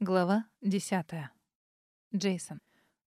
Глава десятая. Джейсон.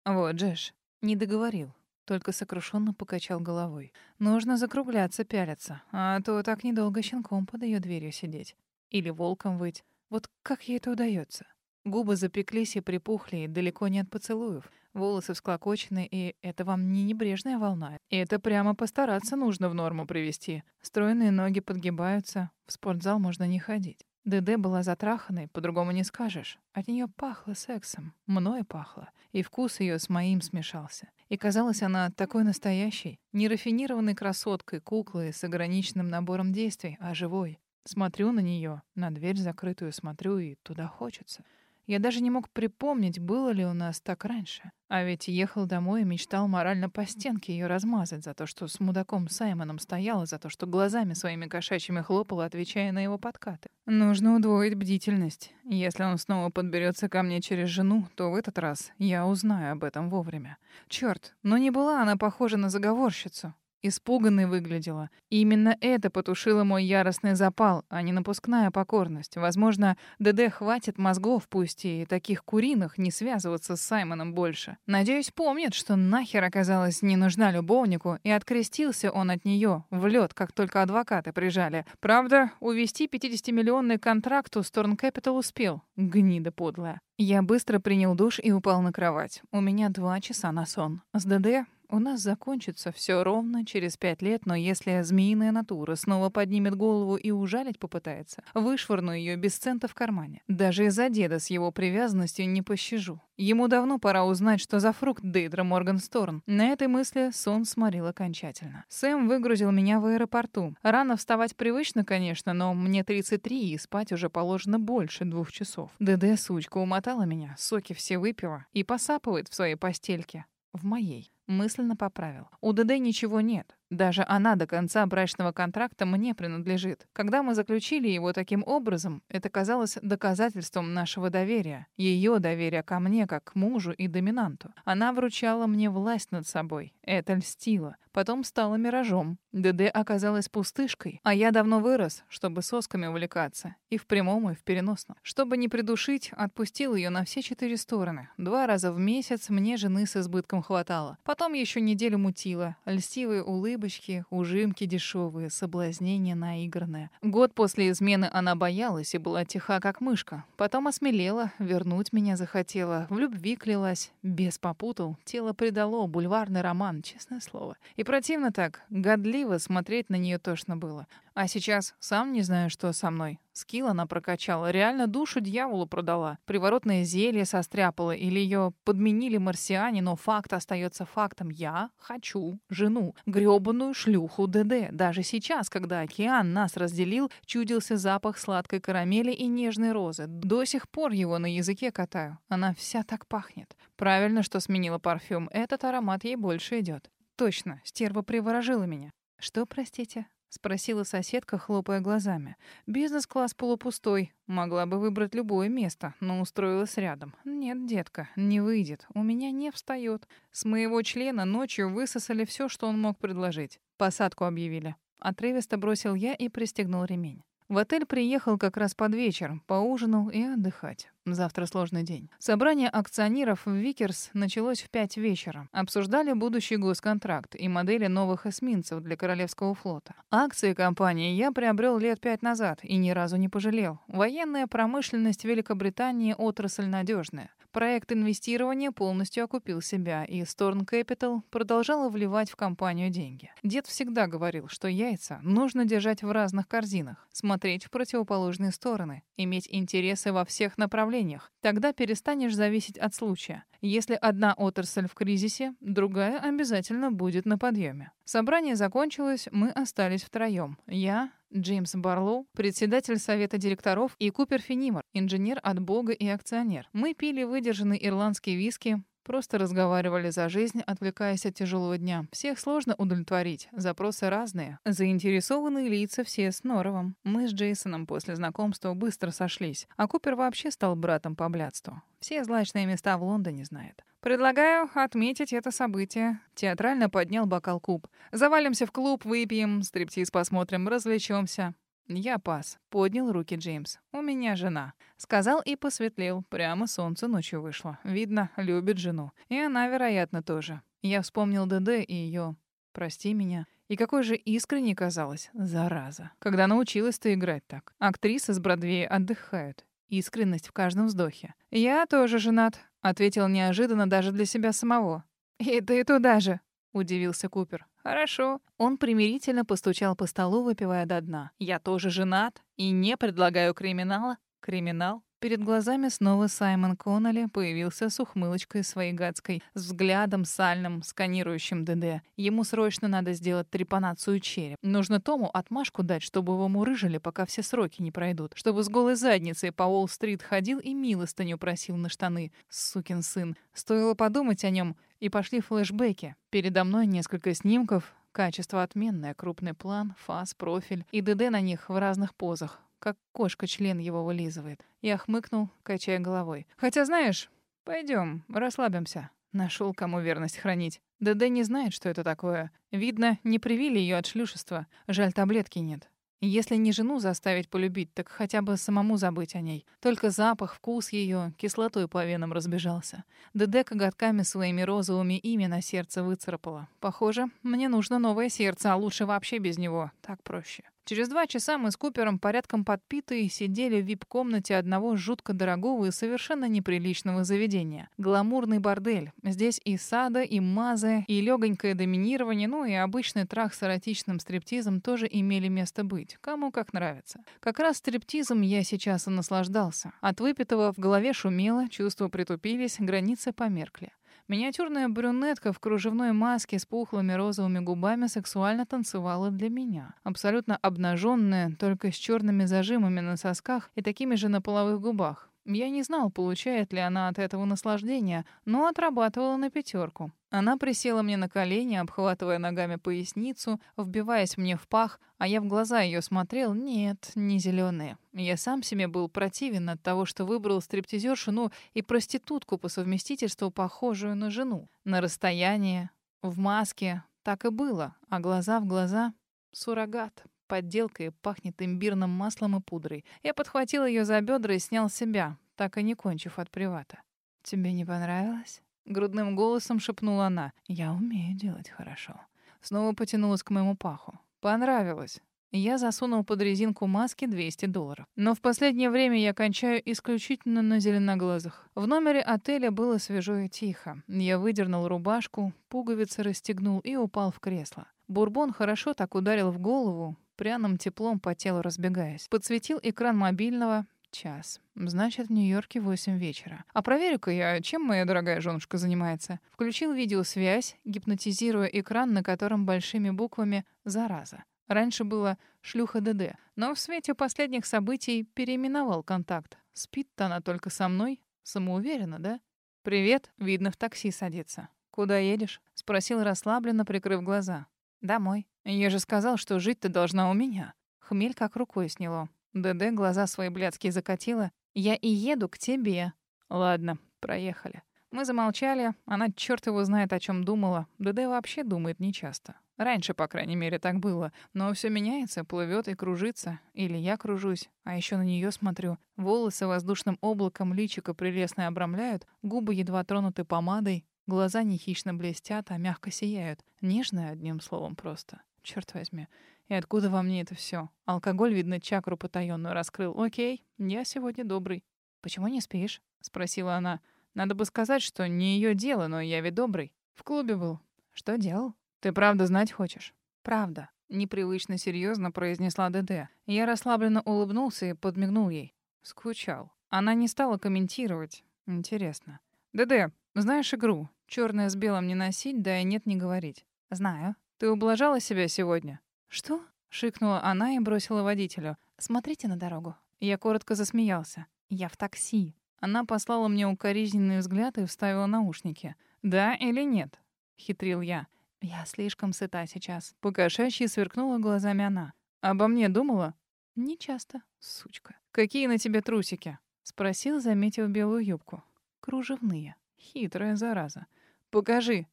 Вот, Джеш, не договорил, только сокрушенно покачал головой. Нужно закругляться, пялиться, а то так недолго щенком под ее дверью сидеть. Или волком выть. Вот как ей это удается? Губы запеклись и припухли, и далеко не от поцелуев. Волосы всклокочены, и это вам не небрежная волна. И это прямо постараться нужно в норму привести. Стройные ноги подгибаются, в спортзал можно не ходить. ДД была затраханной, по-другому не скажешь. От нее пахло сексом, мной пахло, и вкус ее с моим смешался. И казалась она такой настоящей, не рафинированной красоткой, куклой с ограниченным набором действий, а живой. Смотрю на нее, на дверь закрытую смотрю, и туда хочется. Я даже не мог припомнить, было ли у нас так раньше. А ведь ехал домой и мечтал морально по стенке ее размазать за то, что с мудаком Саймоном стояла, за то, что глазами своими кошачьими хлопала, отвечая на его подкаты. Нужно удвоить бдительность. Если он снова подберется ко мне через жену, то в этот раз я узнаю об этом вовремя. Черт, но не была она похожа на заговорщицу. Испуганной выглядела. И именно это потушило мой яростный запал, а не напускная покорность. Возможно, ДД хватит мозгов, пусть и таких куриных, не связываться с Саймоном больше. Надеюсь, помнит, что нахер оказалась не нужна любовнику, и открестился он от нее в лед, как только адвокаты прижали. Правда, увести 50-миллионный контракт у Сторн Capital успел. Гнида подлая. Я быстро принял душ и упал на кровать. У меня два часа на сон. С ДД у нас закончится все ровно через пять лет, но если змеиная натура снова поднимет голову и ужалить попытается, вышвырну ее без цента в кармане. Даже из-за деда с его привязанностью не пощажу. Ему давно пора узнать, что за фрукт Дейдра Моргансторн. На этой мысли сон сморил окончательно. Сэм выгрузил меня в аэропорту. Рано вставать привычно, конечно, но мне 33, и спать уже положено больше двух часов. ДД, сучка, умотала меня, соки все выпила и посапывает в своей постельке. В моей. Мысленно поправил. У ДД ничего нет. Даже она до конца брачного контракта мне принадлежит. Когда мы заключили его таким образом, это казалось доказательством нашего доверия. Ее доверия ко мне, как к мужу и доминанту. Она вручала мне власть над собой. Это льстило. Потом стала миражом. ДД оказалась пустышкой, а я давно вырос, чтобы сосками увлекаться. И в прямом, и в переносном. Чтобы не придушить, отпустил ее на все четыре стороны. Два раза в месяц мне жены с избытком хватало. Потом еще неделю мутила. Льстивые улыбочки, ужимки дешевые, соблазнение наигранное. Год после измены она боялась и была тиха, как мышка. Потом осмелела, вернуть меня захотела, в любви клялась. Без попутал, тело предало, бульварный роман, честное слово. И противно так, годливо смотреть на нее тошно было. А сейчас сам не знаю, что со мной. Скилл она прокачала, реально душу дьяволу продала. Приворотное зелье состряпала или ее подменили марсиане, но факт остается фактом. Я хочу жену, грёбаную шлюху ДД. Даже сейчас, когда океан нас разделил, чудился запах сладкой карамели и нежной розы. До сих пор его на языке катаю. Она вся так пахнет. Правильно, что сменила парфюм. Этот аромат ей больше идет. Точно, стерва приворожила меня. Что, простите? спросила соседка, хлопая глазами. Бизнес-класс полупустой. Могла бы выбрать любое место, но устроилась рядом. Нет, детка, не выйдет. У меня не встает. С моего члена ночью высосали все, что он мог предложить. Посадку объявили. Отрывисто бросил я и пристегнул ремень. В отель приехал как раз под вечер, поужинал и отдыхать. Завтра сложный день. Собрание акционеров в Викерс началось в пять вечера. Обсуждали будущий госконтракт и модели новых эсминцев для Королевского флота. Акции компании я приобрел лет пять назад и ни разу не пожалел. Военная промышленность Великобритании отрасль надежная. Проект инвестирования полностью окупил себя, и Storn Capital продолжала вливать в компанию деньги. Дед всегда говорил, что яйца нужно держать в разных корзинах, смотреть в противоположные стороны, иметь интересы во всех направлениях. Тогда перестанешь зависеть от случая. Если одна отрасль в кризисе, другая обязательно будет на подъеме. Собрание закончилось, мы остались втроем. Я, Джеймс Барлоу, председатель совета директоров, и Купер Финимор, инженер от Бога и акционер. Мы пили выдержанный ирландский виски, Просто разговаривали за жизнь, отвлекаясь от тяжелого дня. Всех сложно удовлетворить, запросы разные. Заинтересованные лица все с Норовом. Мы с Джейсоном после знакомства быстро сошлись, а Купер вообще стал братом по блядству. Все злачные места в Лондоне знает. «Предлагаю отметить это событие». Театрально поднял бокал куб. «Завалимся в клуб, выпьем, стриптиз посмотрим, развлечемся». Я пас. Поднял руки Джеймс. У меня жена. Сказал и посветлел. Прямо солнце ночью вышло. Видно, любит жену. И она, вероятно, тоже. Я вспомнил ДД и ее «Прости меня». И какой же искренней казалось, зараза. Когда научилась ты играть так. Актрисы с Бродвея отдыхают. Искренность в каждом вздохе. «Я тоже женат», — ответил неожиданно даже для себя самого. «И ты туда же», — удивился Купер. «Хорошо». Он примирительно постучал по столу, выпивая до дна. «Я тоже женат и не предлагаю криминала». «Криминал?» Перед глазами снова Саймон Коннелли появился с ухмылочкой своей гадской, с взглядом сальным, сканирующим ДД. Ему срочно надо сделать трепанацию череп. Нужно Тому отмашку дать, чтобы его мурыжили, пока все сроки не пройдут. Чтобы с голой задницей по Уолл-стрит ходил и милостыню просил на штаны. Сукин сын. Стоило подумать о нем, и пошли флешбеки. Передо мной несколько снимков, Качество отменное, крупный план, фас, профиль и ДД на них в разных позах как кошка член его вылизывает. Я хмыкнул, качая головой. «Хотя, знаешь, пойдем, расслабимся». Нашел, кому верность хранить. ДД не знает, что это такое. Видно, не привили ее от шлюшества. Жаль, таблетки нет. Если не жену заставить полюбить, так хотя бы самому забыть о ней. Только запах, вкус ее кислотой по венам разбежался. ДД коготками своими розовыми ими на сердце выцарапала. Похоже, мне нужно новое сердце, а лучше вообще без него. Так проще. Через два часа мы с Купером порядком подпитые сидели в вип-комнате одного жутко дорогого и совершенно неприличного заведения. Гламурный бордель. Здесь и сада, и мазы, и легонькое доминирование, ну и обычный трах с эротичным стриптизом тоже имели место быть. Кому как нравится. Как раз стриптизом я сейчас и наслаждался. От выпитого в голове шумело, чувства притупились, границы померкли. Миниатюрная брюнетка в кружевной маске с пухлыми розовыми губами сексуально танцевала для меня. Абсолютно обнаженная, только с черными зажимами на сосках и такими же на половых губах. Я не знал, получает ли она от этого наслаждение, но отрабатывала на пятерку. Она присела мне на колени, обхватывая ногами поясницу, вбиваясь мне в пах, а я в глаза ее смотрел. Нет, не зеленые. Я сам себе был противен от того, что выбрал стриптизершу, ну и проститутку по совместительству, похожую на жену. На расстоянии, в маске. Так и было. А глаза в глаза — суррогат. Подделка и пахнет имбирным маслом и пудрой. Я подхватил ее за бедра и снял себя, так и не кончив от привата. «Тебе не понравилось?» Грудным голосом шепнула она. «Я умею делать хорошо». Снова потянулась к моему паху. «Понравилось». Я засунул под резинку маски 200 долларов. Но в последнее время я кончаю исключительно на зеленоглазых. В номере отеля было свежо и тихо. Я выдернул рубашку, пуговицы расстегнул и упал в кресло. Бурбон хорошо так ударил в голову, пряным теплом по телу разбегаясь. Подсветил экран мобильного, Час. Значит, в Нью-Йорке 8 вечера. А проверю-ка я, чем моя дорогая женушка занимается. Включил видеосвязь, гипнотизируя экран, на котором большими буквами «Зараза». Раньше было «Шлюха ДД», но в свете последних событий переименовал контакт. Спит-то она только со мной. Самоуверенно, да? «Привет», видно, в такси садится. «Куда едешь?» — спросил расслабленно, прикрыв глаза. «Домой. Я же сказал, что жить ты должна у меня». Хмель как рукой сняло. ДД глаза свои блядские закатила. «Я и еду к тебе». «Ладно, проехали». Мы замолчали. Она черт его знает, о чем думала. ДД вообще думает нечасто. Раньше, по крайней мере, так было. Но все меняется, плывет и кружится. Или я кружусь, а еще на нее смотрю. Волосы воздушным облаком личика прелестно обрамляют, губы едва тронуты помадой, глаза не хищно блестят, а мягко сияют. Нежная, одним словом, просто. Черт возьми. И откуда во мне это все? Алкоголь, видно, чакру потаённую раскрыл. Окей, я сегодня добрый. Почему не спишь? Спросила она. Надо бы сказать, что не ее дело, но я ведь добрый. В клубе был. Что делал? Ты правда знать хочешь? Правда. Непривычно серьезно произнесла ДД. Я расслабленно улыбнулся и подмигнул ей. Скучал. Она не стала комментировать. Интересно. ДД, знаешь игру? Черное с белым не носить, да и нет не говорить. Знаю. Ты ублажала себя сегодня? «Что?» — шикнула она и бросила водителю. «Смотрите на дорогу». Я коротко засмеялся. «Я в такси». Она послала мне укоризненный взгляд и вставила наушники. «Да или нет?» — хитрил я. «Я слишком сыта сейчас». Покошачьи сверкнула глазами она. «Обо мне думала?» «Не часто, сучка». «Какие на тебе трусики?» — спросил, заметив белую юбку. «Кружевные. Хитрая зараза. Покажи».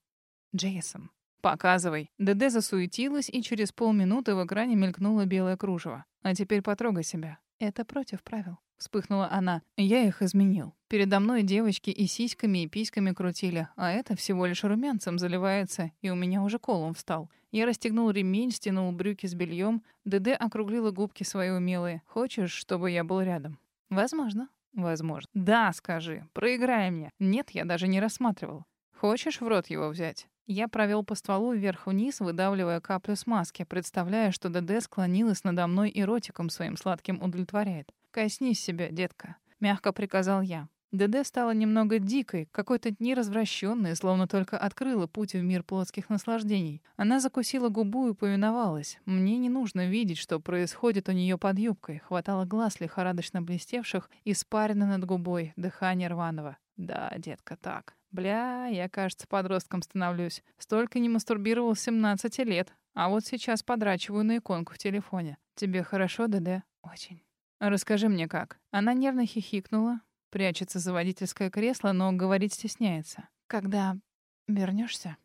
«Джейсон, «Показывай». ДД засуетилась, и через полминуты в экране мелькнуло белое кружево. «А теперь потрогай себя». «Это против правил». Вспыхнула она. Я их изменил. Передо мной девочки и сиськами, и письками крутили, а это всего лишь румянцем заливается, и у меня уже колом встал. Я расстегнул ремень, стянул брюки с бельем. ДД округлила губки свои умелые. «Хочешь, чтобы я был рядом?» «Возможно». «Возможно». «Да, скажи. Проиграй мне». «Нет, я даже не рассматривал». «Хочешь в рот его взять?» Я провел по стволу вверх-вниз, выдавливая каплю смазки, представляя, что ДД склонилась надо мной и ротиком своим сладким удовлетворяет. «Коснись себя, детка», — мягко приказал я. ДД стала немного дикой, какой-то неразвращенной, словно только открыла путь в мир плотских наслаждений. Она закусила губу и повиновалась. Мне не нужно видеть, что происходит у нее под юбкой. Хватало глаз лихорадочно блестевших, испарено над губой, дыхание рваного. «Да, детка, так. Бля, я, кажется, подростком становлюсь. Столько не мастурбировал с 17 лет. А вот сейчас подрачиваю на иконку в телефоне. Тебе хорошо, ДД? Очень. «Расскажи мне, как». Она нервно хихикнула, прячется за водительское кресло, но говорить стесняется. «Когда вернешься?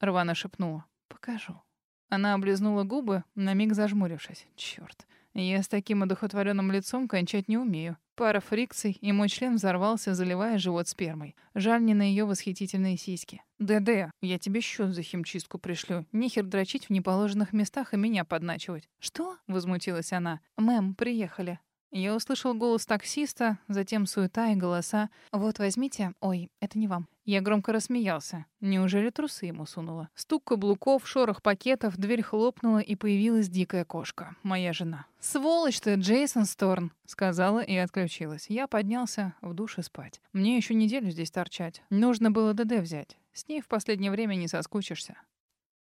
рвано шепнула. «Покажу». Она облизнула губы, на миг зажмурившись. Черт, я с таким одухотворенным лицом кончать не умею. Пара фрикций, и мой член взорвался, заливая живот спермой. Жаль не на ее восхитительные сиськи. «ДД, я тебе счет за химчистку пришлю. Нехер дрочить в неположенных местах и меня подначивать». «Что?» — возмутилась она. «Мэм, приехали». Я услышал голос таксиста, затем суета и голоса. «Вот возьмите...» «Ой, это не вам». Я громко рассмеялся. Неужели трусы ему сунула? Стук каблуков, шорох пакетов, дверь хлопнула, и появилась дикая кошка. Моя жена. «Сволочь ты, Джейсон Сторн!» — сказала и отключилась. Я поднялся в душе спать. Мне еще неделю здесь торчать. Нужно было ДД взять. С ней в последнее время не соскучишься.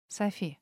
Софи.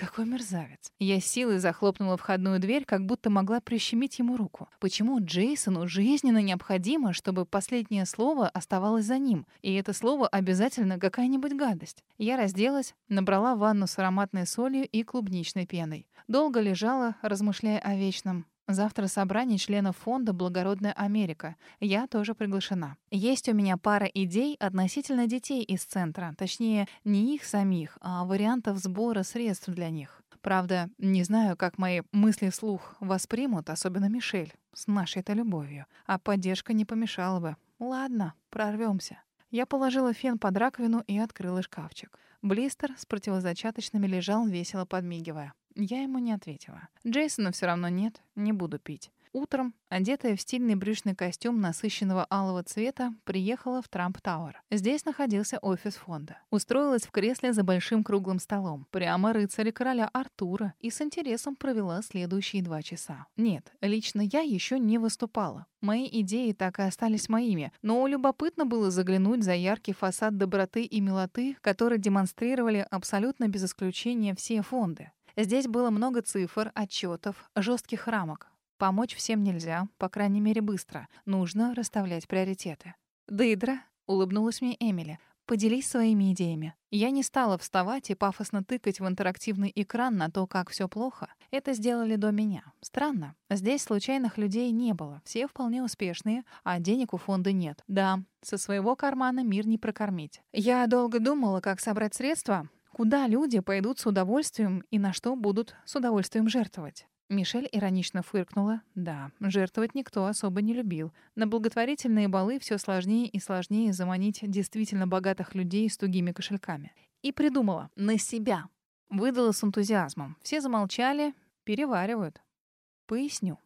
Какой мерзавец. Я силой захлопнула входную дверь, как будто могла прищемить ему руку. Почему Джейсону жизненно необходимо, чтобы последнее слово оставалось за ним? И это слово обязательно какая-нибудь гадость. Я разделась, набрала ванну с ароматной солью и клубничной пеной. Долго лежала, размышляя о вечном. Завтра собрание членов фонда «Благородная Америка». Я тоже приглашена. Есть у меня пара идей относительно детей из центра. Точнее, не их самих, а вариантов сбора средств для них. Правда, не знаю, как мои мысли вслух воспримут, особенно Мишель, с нашей-то любовью. А поддержка не помешала бы. Ладно, прорвемся. Я положила фен под раковину и открыла шкафчик. Блистер с противозачаточными лежал, весело подмигивая. Я ему не ответила. Джейсона все равно нет, не буду пить. Утром, одетая в стильный брючный костюм насыщенного алого цвета, приехала в Трамп-Тауэр. Здесь находился офис фонда. Устроилась в кресле за большим круглым столом. Прямо рыцаря короля Артура и с интересом провела следующие два часа. Нет, лично я еще не выступала. Мои идеи так и остались моими, но любопытно было заглянуть за яркий фасад доброты и милоты, который демонстрировали абсолютно без исключения все фонды. Здесь было много цифр, отчетов, жестких рамок. Помочь всем нельзя, по крайней мере, быстро. Нужно расставлять приоритеты. «Дейдра», — улыбнулась мне Эмили, — «поделись своими идеями». Я не стала вставать и пафосно тыкать в интерактивный экран на то, как все плохо. Это сделали до меня. Странно. Здесь случайных людей не было. Все вполне успешные, а денег у фонда нет. Да, со своего кармана мир не прокормить. Я долго думала, как собрать средства, Куда люди пойдут с удовольствием и на что будут с удовольствием жертвовать? Мишель иронично фыркнула. Да, жертвовать никто особо не любил. На благотворительные балы все сложнее и сложнее заманить действительно богатых людей с тугими кошельками. И придумала. На себя. Выдала с энтузиазмом. Все замолчали, переваривают. Поясню.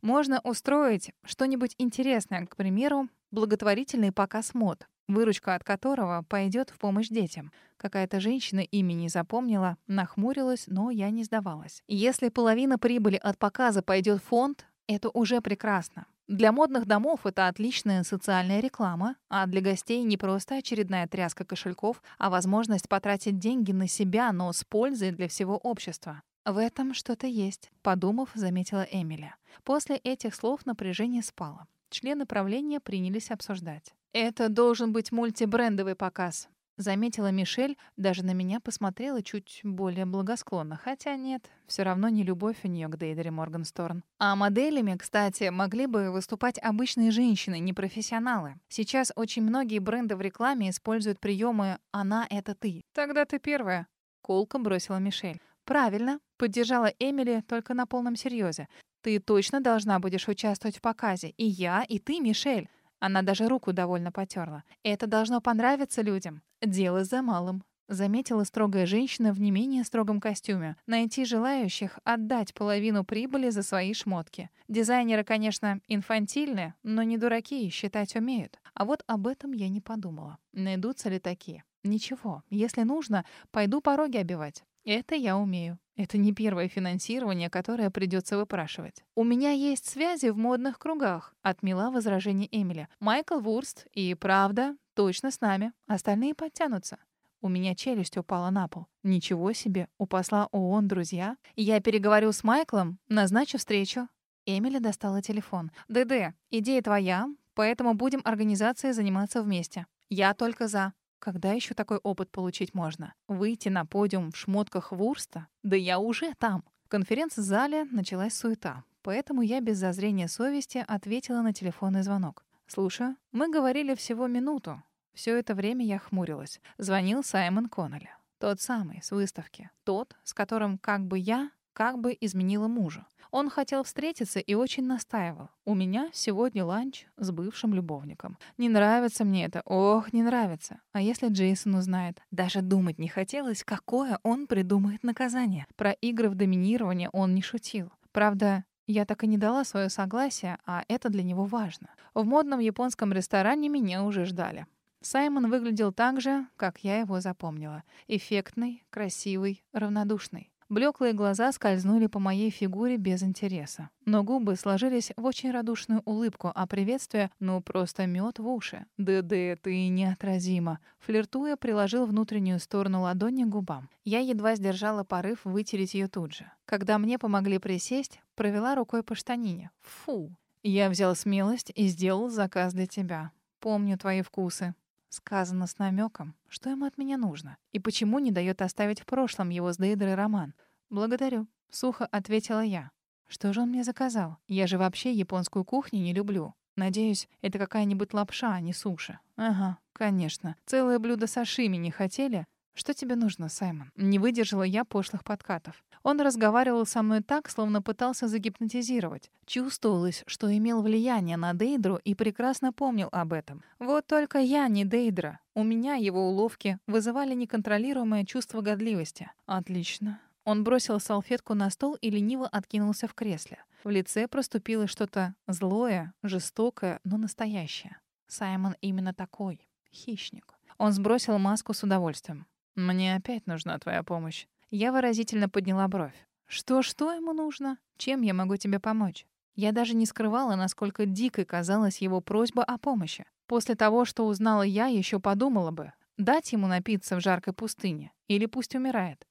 Можно устроить что-нибудь интересное, к примеру, благотворительный показ мод выручка от которого пойдет в помощь детям. Какая-то женщина имени запомнила, нахмурилась, но я не сдавалась. Если половина прибыли от показа пойдет в фонд, это уже прекрасно. Для модных домов это отличная социальная реклама, а для гостей не просто очередная тряска кошельков, а возможность потратить деньги на себя, но с пользой для всего общества. «В этом что-то есть», — подумав, заметила Эмили. После этих слов напряжение спало. Члены правления принялись обсуждать. «Это должен быть мультибрендовый показ», — заметила Мишель, даже на меня посмотрела чуть более благосклонно. Хотя нет, все равно не любовь у нее к Дейдере Моргансторн. А моделями, кстати, могли бы выступать обычные женщины, не профессионалы. Сейчас очень многие бренды в рекламе используют приемы «она — это ты». Тогда ты первая. Колко бросила Мишель. «Правильно», — поддержала Эмили только на полном серьезе. «Ты точно должна будешь участвовать в показе. И я, и ты, Мишель». Она даже руку довольно потерла. «Это должно понравиться людям. Дело за малым. Заметила строгая женщина в не менее строгом костюме. Найти желающих отдать половину прибыли за свои шмотки. Дизайнеры, конечно, инфантильны, но не дураки и считать умеют. А вот об этом я не подумала. Найдутся ли такие? Ничего, если нужно, пойду пороги обивать. Это я умею. Это не первое финансирование, которое придется выпрашивать. «У меня есть связи в модных кругах», — отмела возражение Эмили. «Майкл Вурст и правда точно с нами. Остальные подтянутся». У меня челюсть упала на пол. Ничего себе, у посла ООН друзья. Я переговорю с Майклом, назначу встречу. Эмили достала телефон. «ДД, идея твоя, поэтому будем организацией заниматься вместе. Я только за. Когда еще такой опыт получить можно? Выйти на подиум в шмотках Вурста? Да я уже там. В конференц-зале началась суета, поэтому я без зазрения совести ответила на телефонный звонок. «Слушаю. Мы говорили всего минуту. Все это время я хмурилась. Звонил Саймон Коннелли. Тот самый, с выставки. Тот, с которым как бы я, как бы изменила мужа. Он хотел встретиться и очень настаивал. У меня сегодня ланч с бывшим любовником. Не нравится мне это. Ох, не нравится. А если Джейсон узнает? Даже думать не хотелось, какое он придумает наказание. Про игры в доминирование он не шутил. Правда, я так и не дала свое согласие, а это для него важно. В модном японском ресторане меня уже ждали. Саймон выглядел так же, как я его запомнила. Эффектный, красивый, равнодушный. Блеклые глаза скользнули по моей фигуре без интереса. Но губы сложились в очень радушную улыбку, а приветствие — ну просто мед в уши. «ДД, ты неотразима!» Флиртуя, приложил внутреннюю сторону ладони к губам. Я едва сдержала порыв вытереть ее тут же. Когда мне помогли присесть, провела рукой по штанине. «Фу!» Я взял смелость и сделал заказ для тебя. Помню твои вкусы. Сказано с намеком, что ему от меня нужно, и почему не дает оставить в прошлом его с Дейдрой роман. «Благодарю», — сухо ответила я. «Что же он мне заказал? Я же вообще японскую кухню не люблю. Надеюсь, это какая-нибудь лапша, а не суши». «Ага, конечно. Целое блюдо сашими не хотели?» «Что тебе нужно, Саймон?» Не выдержала я пошлых подкатов. Он разговаривал со мной так, словно пытался загипнотизировать. Чувствовалось, что имел влияние на Дейдру и прекрасно помнил об этом. Вот только я не Дейдра. У меня его уловки вызывали неконтролируемое чувство годливости. Отлично. Он бросил салфетку на стол и лениво откинулся в кресле. В лице проступило что-то злое, жестокое, но настоящее. Саймон именно такой. Хищник. Он сбросил маску с удовольствием. «Мне опять нужна твоя помощь». Я выразительно подняла бровь. «Что-что ему нужно? Чем я могу тебе помочь?» Я даже не скрывала, насколько дикой казалась его просьба о помощи. После того, что узнала я, еще подумала бы, дать ему напиться в жаркой пустыне или пусть умирает.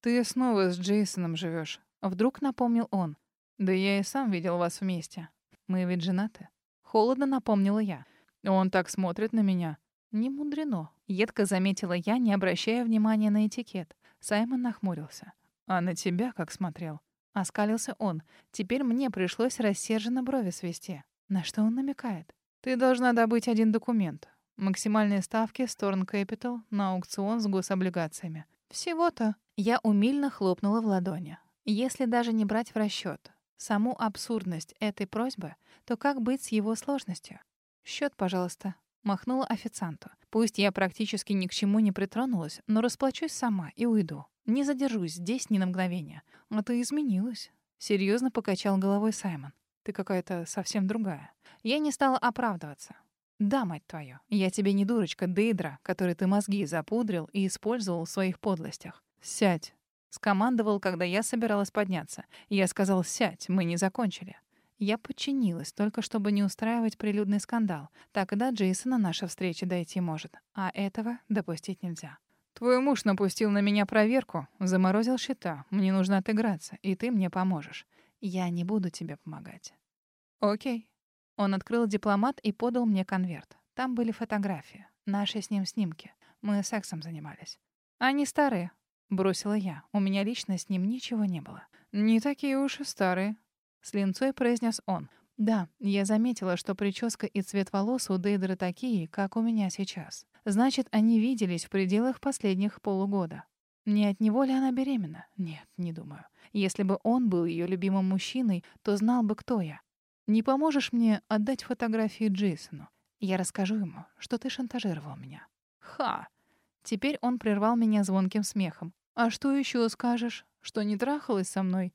«Ты снова с Джейсоном живешь. Вдруг напомнил он. «Да я и сам видел вас вместе. Мы ведь женаты». Холодно напомнила я. Он так смотрит на меня. Не мудрено. Едко заметила я, не обращая внимания на этикет. Саймон нахмурился. «А на тебя как смотрел?» Оскалился он. Теперь мне пришлось рассерженно брови свести. На что он намекает? «Ты должна добыть один документ. Максимальные ставки Storn Capital на аукцион с гособлигациями. Всего-то». Я умильно хлопнула в ладони. Если даже не брать в расчет саму абсурдность этой просьбы, то как быть с его сложностью? Счет, пожалуйста. Махнула официанту. Пусть я практически ни к чему не притронулась, но расплачусь сама и уйду. Не задержусь здесь ни на мгновение. А ты изменилась. Серьезно покачал головой Саймон. Ты какая-то совсем другая. Я не стала оправдываться. Да, мать твою, я тебе не дурочка Дейдра, который ты мозги запудрил и использовал в своих подлостях. Сядь. Скомандовал, когда я собиралась подняться. Я сказал «сядь, мы не закончили». Я подчинилась, только чтобы не устраивать прилюдный скандал. Так и до Джейсона наша встреча дойти может. А этого допустить нельзя. «Твой муж напустил на меня проверку, заморозил счета. Мне нужно отыграться, и ты мне поможешь. Я не буду тебе помогать». «Окей». Он открыл дипломат и подал мне конверт. Там были фотографии. Наши с ним снимки. Мы сексом занимались. «Они старые», — бросила я. У меня лично с ним ничего не было. «Не такие уж и старые», с линцой произнес он. Да, я заметила, что прическа и цвет волос у Дейдера такие, как у меня сейчас. Значит, они виделись в пределах последних полугода. Не от него ли она беременна? Нет, не думаю. Если бы он был ее любимым мужчиной, то знал бы, кто я. Не поможешь мне отдать фотографии Джейсону? Я расскажу ему, что ты шантажировал меня. Ха! Теперь он прервал меня звонким смехом. А что еще скажешь? Что не трахалась со мной?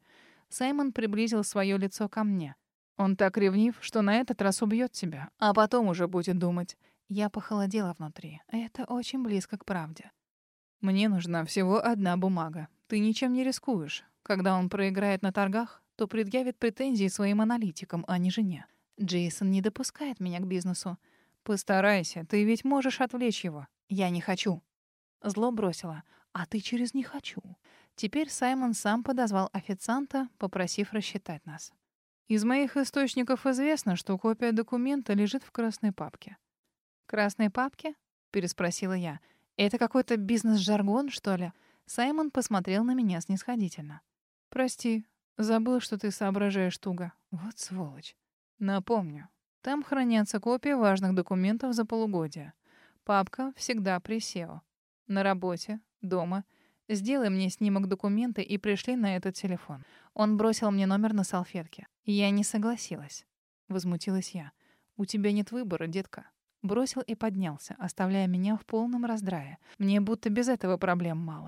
Саймон приблизил свое лицо ко мне. Он так ревнив, что на этот раз убьет тебя, а потом уже будет думать. Я похолодела внутри. Это очень близко к правде. Мне нужна всего одна бумага. Ты ничем не рискуешь. Когда он проиграет на торгах, то предъявит претензии своим аналитикам, а не жене. Джейсон не допускает меня к бизнесу. Постарайся, ты ведь можешь отвлечь его. Я не хочу. Зло бросила. А ты через «не хочу». Теперь Саймон сам подозвал официанта, попросив рассчитать нас. Из моих источников известно, что копия документа лежит в красной папке. «Красной папке?» — переспросила я. «Это какой-то бизнес-жаргон, что ли?» Саймон посмотрел на меня снисходительно. «Прости, забыл, что ты соображаешь туго. Вот сволочь. Напомню, там хранятся копии важных документов за полугодие. Папка всегда при SEO. На работе, дома. Сделай мне снимок документа и пришли на этот телефон. Он бросил мне номер на салфетке. Я не согласилась. Возмутилась я. У тебя нет выбора, детка. Бросил и поднялся, оставляя меня в полном раздрае. Мне будто без этого проблем мало.